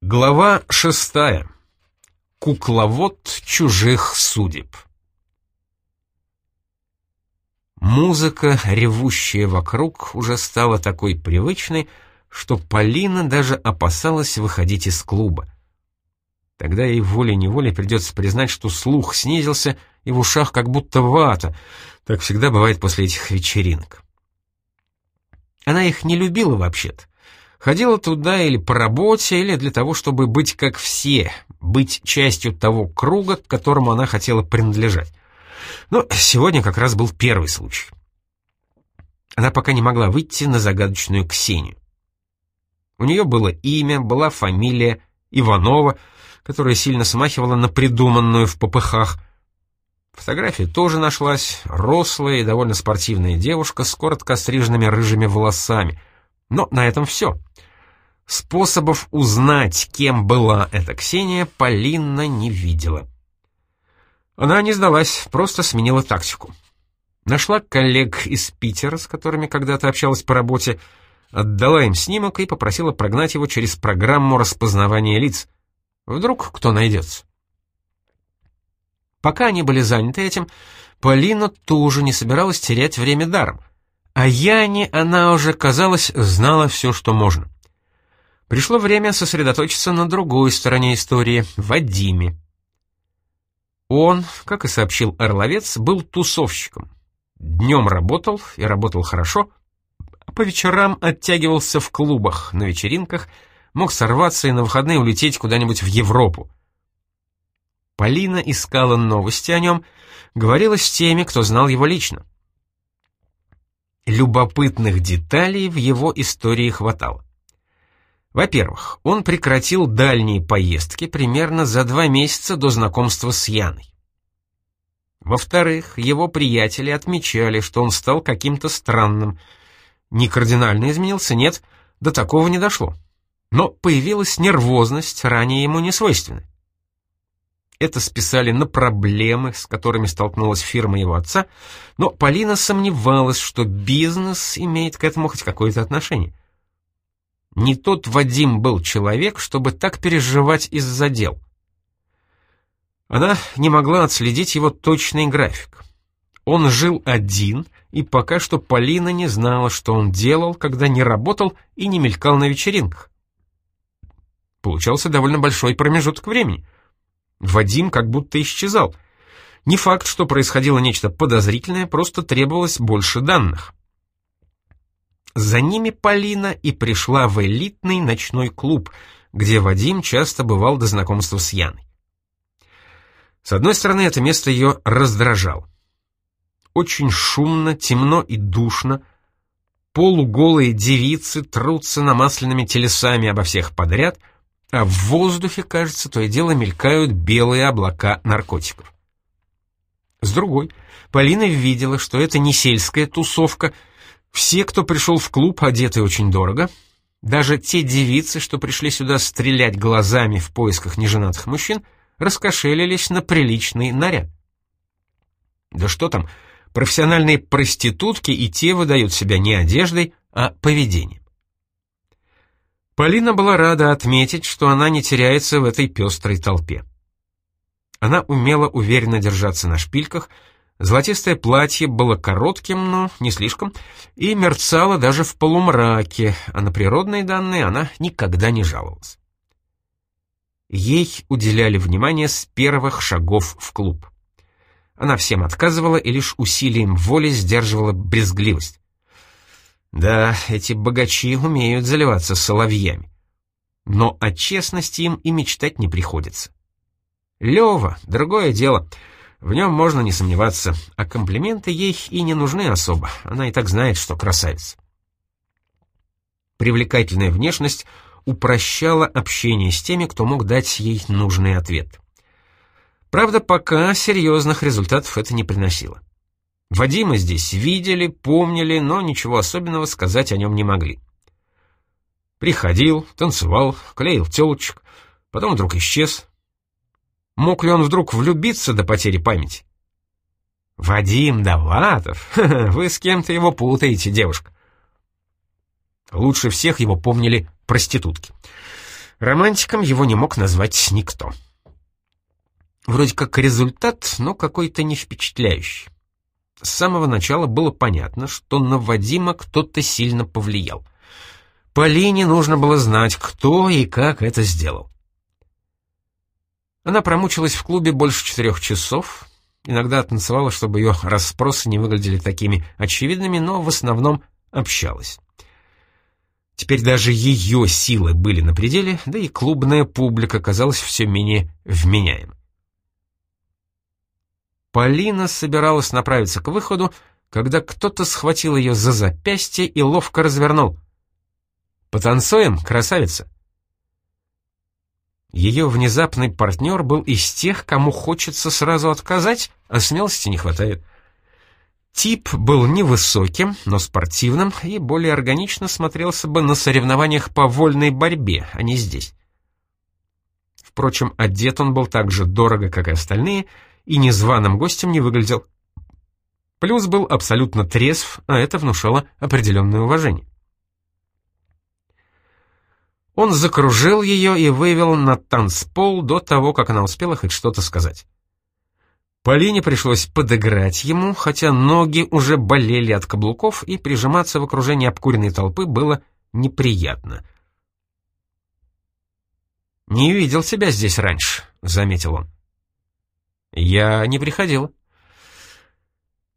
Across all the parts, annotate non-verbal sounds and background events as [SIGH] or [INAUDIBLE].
Глава шестая. Кукловод чужих судеб. Музыка, ревущая вокруг, уже стала такой привычной, что Полина даже опасалась выходить из клуба. Тогда ей волей-неволей придется признать, что слух снизился, и в ушах как будто вата. Так всегда бывает после этих вечеринок. Она их не любила вообще-то. Ходила туда или по работе, или для того, чтобы быть как все, быть частью того круга, к которому она хотела принадлежать. Но сегодня как раз был первый случай. Она пока не могла выйти на загадочную Ксению. У нее было имя, была фамилия Иванова, которая сильно смахивала на придуманную в попыхах. Фотография тоже нашлась, рослая и довольно спортивная девушка с коротко стриженными рыжими волосами. Но на этом все. Способов узнать, кем была эта Ксения, Полина не видела. Она не сдалась, просто сменила тактику. Нашла коллег из Питера, с которыми когда-то общалась по работе, отдала им снимок и попросила прогнать его через программу распознавания лиц. Вдруг кто найдется. Пока они были заняты этим, Полина тоже не собиралась терять время даром. А Яне она уже, казалось, знала все, что можно. Пришло время сосредоточиться на другой стороне истории — Вадиме. Он, как и сообщил Орловец, был тусовщиком. Днем работал и работал хорошо, а по вечерам оттягивался в клубах, на вечеринках, мог сорваться и на выходные улететь куда-нибудь в Европу. Полина искала новости о нем, говорила с теми, кто знал его лично. Любопытных деталей в его истории хватало. Во-первых, он прекратил дальние поездки примерно за два месяца до знакомства с Яной. Во-вторых, его приятели отмечали, что он стал каким-то странным. Не кардинально изменился, нет, до такого не дошло. Но появилась нервозность, ранее ему не свойственная. Это списали на проблемы, с которыми столкнулась фирма его отца, но Полина сомневалась, что бизнес имеет к этому хоть какое-то отношение. Не тот Вадим был человек, чтобы так переживать из-за дел. Она не могла отследить его точный график. Он жил один, и пока что Полина не знала, что он делал, когда не работал и не мелькал на вечеринках. Получался довольно большой промежуток времени. Вадим как будто исчезал. Не факт, что происходило нечто подозрительное, просто требовалось больше данных. За ними Полина и пришла в элитный ночной клуб, где Вадим часто бывал до знакомства с Яной. С одной стороны, это место ее раздражало. Очень шумно, темно и душно. Полуголые девицы трутся намасленными телесами обо всех подряд, а в воздухе, кажется, то и дело мелькают белые облака наркотиков. С другой, Полина видела, что это не сельская тусовка — все, кто пришел в клуб, одеты очень дорого. Даже те девицы, что пришли сюда стрелять глазами в поисках неженатых мужчин, раскошелились на приличный наряд. Да что там, профессиональные проститутки и те выдают себя не одеждой, а поведением. Полина была рада отметить, что она не теряется в этой пестрой толпе. Она умела уверенно держаться на шпильках, Золотистое платье было коротким, но не слишком, и мерцало даже в полумраке, а на природные данные она никогда не жаловалась. Ей уделяли внимание с первых шагов в клуб. Она всем отказывала и лишь усилием воли сдерживала брезгливость. Да, эти богачи умеют заливаться соловьями. Но о честности им и мечтать не приходится. Лева — другое дело — в нем можно не сомневаться, а комплименты ей и не нужны особо, она и так знает, что красавица. Привлекательная внешность упрощала общение с теми, кто мог дать ей нужный ответ. Правда, пока серьезных результатов это не приносило. Вадима здесь видели, помнили, но ничего особенного сказать о нем не могли. Приходил, танцевал, клеил телочек, потом вдруг исчез, Мог ли он вдруг влюбиться до потери памяти? «Вадим Давлатов? [LAUGHS] Вы с кем-то его путаете, девушка». Лучше всех его помнили проститутки. Романтиком его не мог назвать никто. Вроде как результат, но какой-то не впечатляющий. С самого начала было понятно, что на Вадима кто-то сильно повлиял. Полине нужно было знать, кто и как это сделал. Она промучилась в клубе больше четырех часов, иногда танцевала, чтобы ее расспросы не выглядели такими очевидными, но в основном общалась. Теперь даже ее силы были на пределе, да и клубная публика казалась все менее вменяемой. Полина собиралась направиться к выходу, когда кто-то схватил ее за запястье и ловко развернул. «Потанцуем, красавица!» Ее внезапный партнер был из тех, кому хочется сразу отказать, а смелости не хватает. Тип был невысоким, но спортивным и более органично смотрелся бы на соревнованиях по вольной борьбе, а не здесь. Впрочем, одет он был так же дорого, как и остальные — и незваным гостем не выглядел. Плюс был абсолютно трезв, а это внушало определенное уважение. Он закружил ее и вывел на танцпол до того, как она успела хоть что-то сказать. Полине пришлось подыграть ему, хотя ноги уже болели от каблуков, и прижиматься в окружении обкуренной толпы было неприятно. «Не видел тебя здесь раньше», — заметил он. «Я не приходила».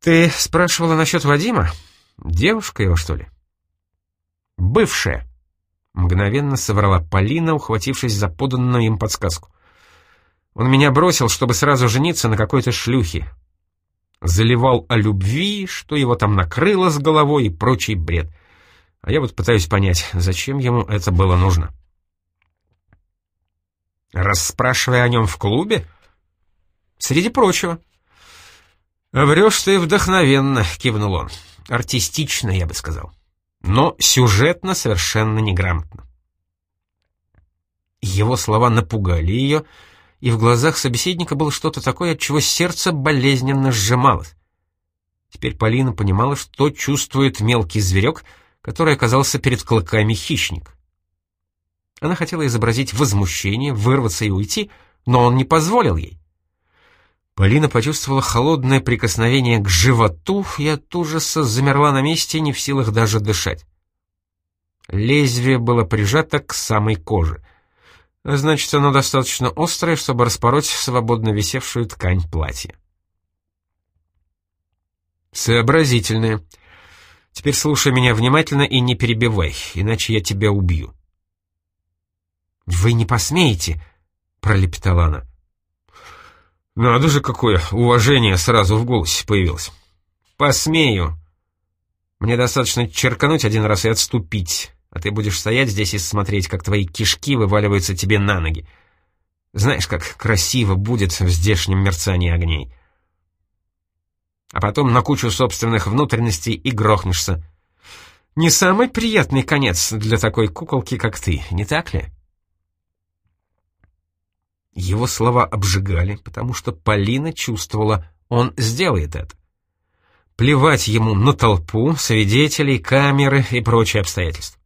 «Ты спрашивала насчет Вадима? Девушка его, что ли?» «Бывшая», — мгновенно соврала Полина, ухватившись за поданную им подсказку. «Он меня бросил, чтобы сразу жениться на какой-то шлюхе. Заливал о любви, что его там накрыло с головой и прочий бред. А я вот пытаюсь понять, зачем ему это было нужно». «Расспрашивая о нем в клубе?» Среди прочего. «Врешь ты вдохновенно», — кивнул он. «Артистично, я бы сказал. Но сюжетно совершенно неграмотно». Его слова напугали ее, и в глазах собеседника было что-то такое, от чего сердце болезненно сжималось. Теперь Полина понимала, что чувствует мелкий зверек, который оказался перед клыками хищник. Она хотела изобразить возмущение, вырваться и уйти, но он не позволил ей. Полина почувствовала холодное прикосновение к животу и от ужаса замерла на месте, не в силах даже дышать. Лезвие было прижато к самой коже. Значит, оно достаточно острое, чтобы распороть свободно висевшую ткань платья. Сообразительное. Теперь слушай меня внимательно и не перебивай, иначе я тебя убью. «Вы не посмеете!» — пролепетала она. Надо же, какое уважение сразу в голосе появилось. Посмею. Мне достаточно черкануть один раз и отступить, а ты будешь стоять здесь и смотреть, как твои кишки вываливаются тебе на ноги. Знаешь, как красиво будет в здешнем мерцании огней. А потом на кучу собственных внутренностей и грохнешься. Не самый приятный конец для такой куколки, как ты, не так ли?» Его слова обжигали, потому что Полина чувствовала, он сделает это. Плевать ему на толпу, свидетелей, камеры и прочие обстоятельства.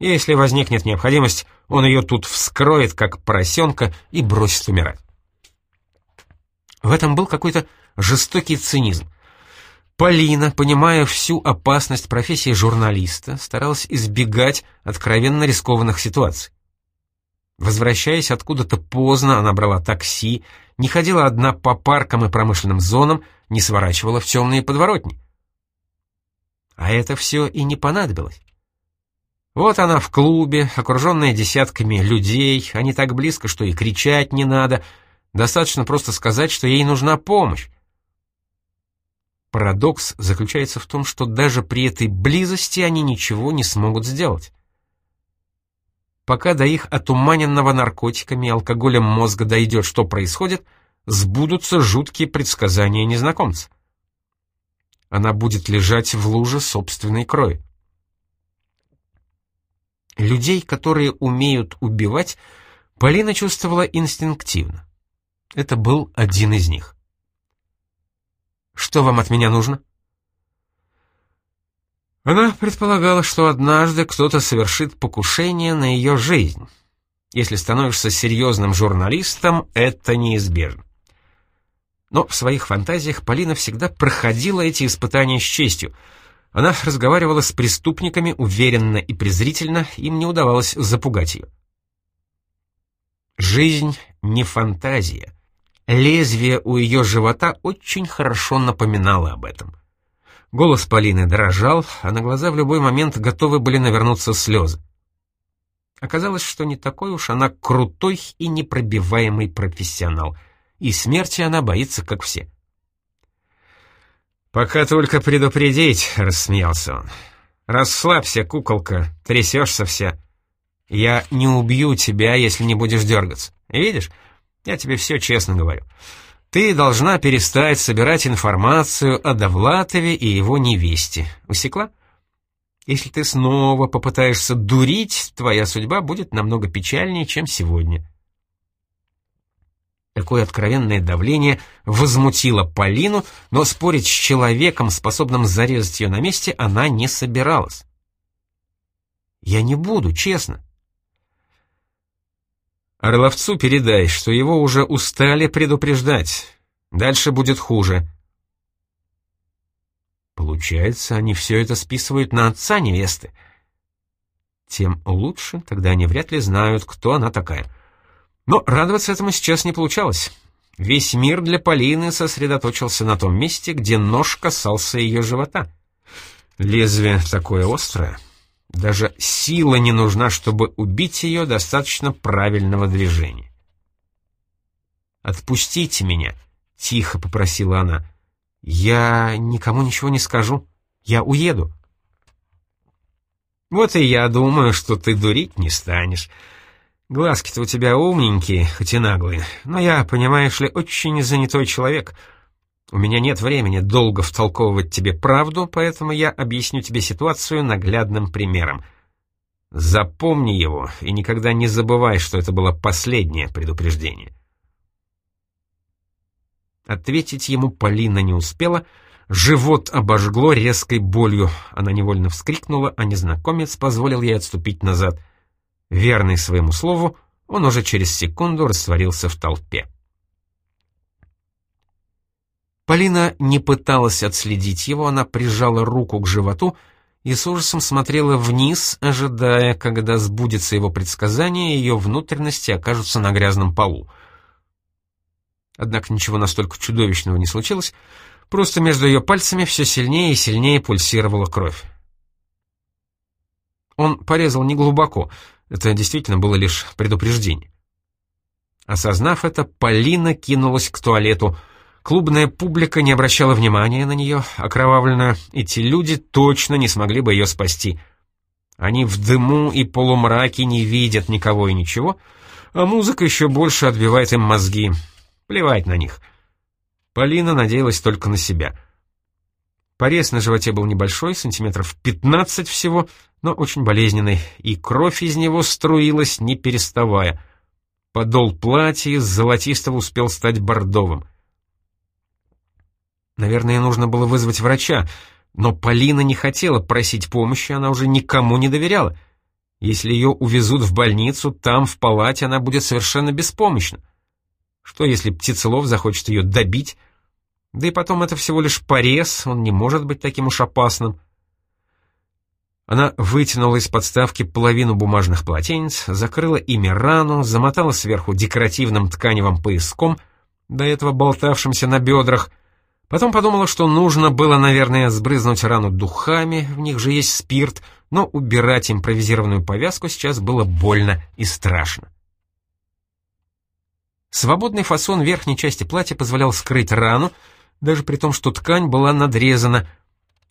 Если возникнет необходимость, он ее тут вскроет, как поросенка, и бросит умирать. В этом был какой-то жестокий цинизм. Полина, понимая всю опасность профессии журналиста, старалась избегать откровенно рискованных ситуаций. Возвращаясь откуда-то поздно, она брала такси, не ходила одна по паркам и промышленным зонам, не сворачивала в темные подворотни. А это все и не понадобилось. Вот она в клубе, окруженная десятками людей, они так близко, что и кричать не надо, достаточно просто сказать, что ей нужна помощь. Парадокс заключается в том, что даже при этой близости они ничего не смогут сделать пока до их отуманенного наркотиками и алкоголем мозга дойдет, что происходит, сбудутся жуткие предсказания незнакомца. Она будет лежать в луже собственной крови. Людей, которые умеют убивать, Полина чувствовала инстинктивно. Это был один из них. «Что вам от меня нужно?» Она предполагала, что однажды кто-то совершит покушение на ее жизнь. Если становишься серьезным журналистом, это неизбежно. Но в своих фантазиях Полина всегда проходила эти испытания с честью. Она разговаривала с преступниками уверенно и презрительно, им не удавалось запугать ее. Жизнь не фантазия. Лезвие у ее живота очень хорошо напоминало об этом. Голос Полины дрожал, а на глаза в любой момент готовы были навернуться слезы. Оказалось, что не такой уж она крутой и непробиваемый профессионал, и смерти она боится, как все. «Пока только предупредить», — рассмеялся он. «Расслабься, куколка, трясешься вся. Я не убью тебя, если не будешь дергаться. Видишь, я тебе все честно говорю. Ты должна перестать собирать информацию о Довлатове и его невесте. Усекла? Если ты снова попытаешься дурить, твоя судьба будет намного печальнее, чем сегодня. Такое откровенное давление возмутило Полину, но спорить с человеком, способным зарезать ее на месте, она не собиралась. «Я не буду, честно». «Орловцу передай, что его уже устали предупреждать. Дальше будет хуже». Получается, они все это списывают на отца невесты. Тем лучше, тогда они вряд ли знают, кто она такая. Но радоваться этому сейчас не получалось. Весь мир для Полины сосредоточился на том месте, где нож касался ее живота. Лезвие такое острое. Даже сила не нужна, чтобы убить ее, достаточно правильного движения. «Отпустите меня», — тихо попросила она. «Я никому ничего не скажу. Я уеду». «Вот и я думаю, что ты дурить не станешь. Глазки-то у тебя умненькие, хоть и наглые, но я, понимаешь ли, очень занятой человек. У меня нет времени долго втолковывать тебе правду, поэтому я объясню тебе ситуацию наглядным примером. Запомни его и никогда не забывай, что это было последнее предупреждение». Ответить ему Полина не успела, живот обожгло резкой болью. Она невольно вскрикнула, а незнакомец позволил ей отступить назад. Верный своему слову, он уже через секунду растворился в толпе. Полина не пыталась отследить его, она прижала руку к животу и с ужасом смотрела вниз, ожидая, когда сбудется его предсказание, и ее внутренности окажутся на грязном полу. Однако ничего настолько чудовищного не случилось, просто между ее пальцами все сильнее и сильнее пульсировала кровь. Он порезал неглубоко, это действительно было лишь предупреждение. Осознав это, Полина кинулась к туалету. Клубная публика не обращала внимания на нее, окровавленная. Эти люди точно не смогли бы ее спасти. Они в дыму и полумраке не видят никого и ничего, а музыка еще больше отбивает им мозги. Плевать на них. Полина надеялась только на себя. Порез на животе был небольшой, сантиметров 15 всего, но очень болезненный, и кровь из него струилась, не переставая. Подол платья из золотистого успел стать бордовым. Наверное, нужно было вызвать врача, но Полина не хотела просить помощи, она уже никому не доверяла. Если ее увезут в больницу, там, в палате, она будет совершенно беспомощна. Что, если Птицелов захочет ее добить? Да и потом это всего лишь порез, он не может быть таким уж опасным. Она вытянула из подставки половину бумажных полотенец, закрыла ими рану, замотала сверху декоративным тканевым пояском, до этого болтавшимся на бедрах, Потом подумала, что нужно было, наверное, сбрызнуть рану духами, в них же есть спирт, но убирать импровизированную повязку сейчас было больно и страшно. Свободный фасон верхней части платья позволял скрыть рану, даже при том, что ткань была надрезана.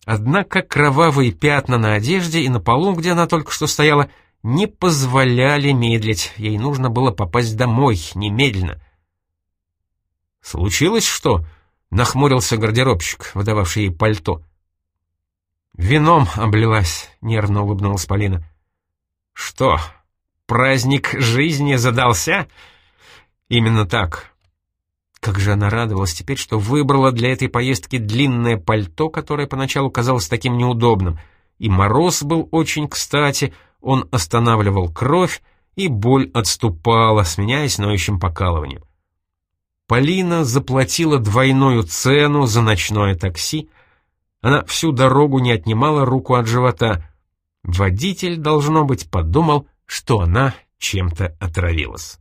Однако кровавые пятна на одежде и на полу, где она только что стояла, не позволяли медлить. Ей нужно было попасть домой немедленно. «Случилось что?» — нахмурился гардеробщик, выдававший ей пальто. «Вином облилась», — нервно улыбнулась Полина. «Что, праздник жизни задался?» Именно так. Как же она радовалась теперь, что выбрала для этой поездки длинное пальто, которое поначалу казалось таким неудобным. И мороз был очень кстати, он останавливал кровь, и боль отступала, сменяясь ноющим покалыванием. Полина заплатила двойную цену за ночное такси. Она всю дорогу не отнимала руку от живота. Водитель, должно быть, подумал, что она чем-то отравилась.